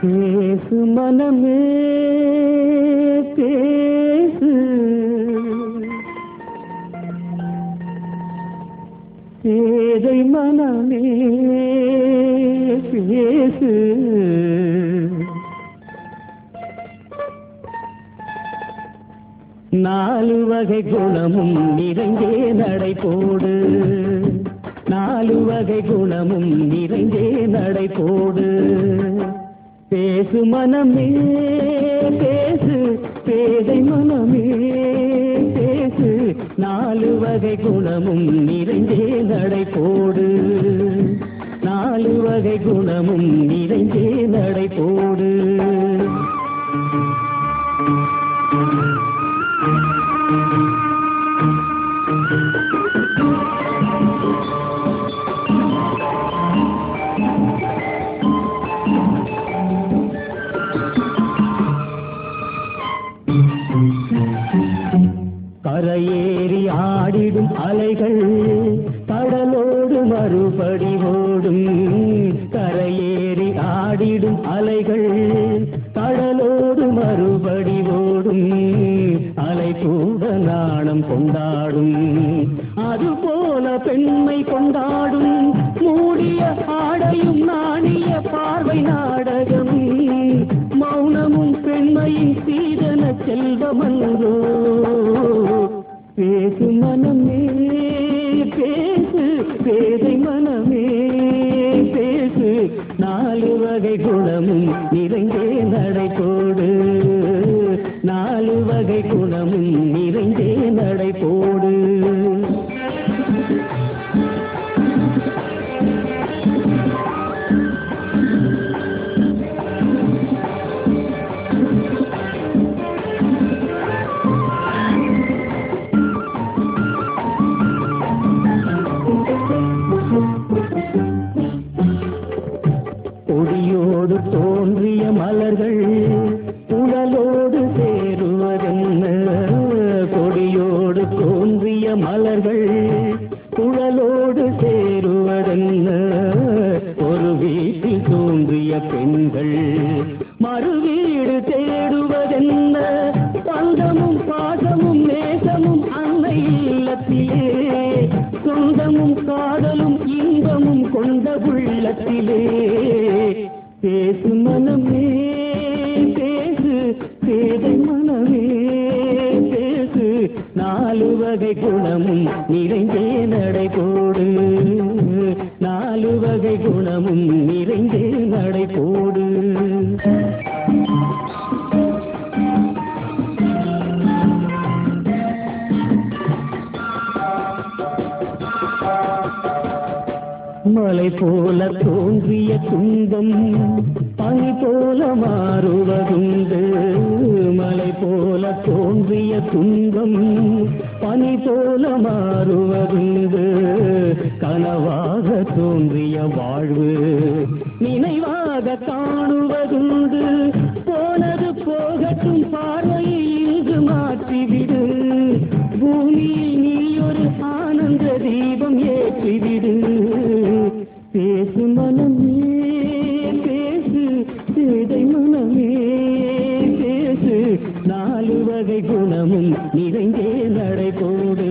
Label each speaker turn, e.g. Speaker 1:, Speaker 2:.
Speaker 1: பேசு மனமே பேசு. பேதை மனமே பேசு. நாலு வகை குணமும் நிறைந்தே நடை போடு. நாலு வகை குணமும் நிறைந்தே நடை போடு. பேசு மனமே பேசு பேதை மனமே பேசு. நாலு வகை குணமும் நிறைந்தே நடை போடு. நாலு வகை குணமும் நிறைந்தே நடை போடு. கரையேறி ஆடிடும் அலைகள் கடலோடு மறுபடி ஓடும். கரையேறி ஆடிடும் அலைகள் கடலோடு மறுபடி ஓடும். அலை கூட நாணம் கொண்டாடும். அதுபோல பெண்மை கொண்டாடும். மூடிய ஆடையும் நாணிய பார்வை நாடகம். மௌனமும் பெண்மையின் சீதன செல்வமன்றோ நாலு வகை குணமும் நிறைந்தே நடை போடு நாலு வகை குணமும் நிறைந்தே நடை போடு கொடியோடு தோன்றிய மலர்கள் உடலோடு சேருவதென்ன கொடியோடு தோன்றிய மலர்கள் குழலோடு சேருவதென்ன ஒரு வீட்டில் தோன்றிய பெண்கள் மறுவீடு தேடுவதென்ன பந்தமும் பா நேசமும் இல்லத்திலே சொந்தமும் காதலும் இன்பமும் கொண்ட உள்ளத்திலே. பேசு மனமே பேசு பேதை மனமே பேசு. நாலு வகை குணமும் நிறைந்தே நடை போடு. நாலு வகை குணமும் நிறைந்தே நடை மலை போல தோன்றிய துன்பம் பனி போல மாறுவதுண்டு. மலை போல தோன்றிய துன்பம் பனி போல மாறுவதுண்டு. கனவாக தோன்றிய வாழ்வு நினைவாக காணுவதுண்டு. போனது போகட்டும் பார்வையை இங்கு மாற்றிவிடு. பூமியில் நீ ஒரு ஆனந்த தீபம் ஏற்றிவிடு. உலகை குணமும் நிறைந்தே நடை போடு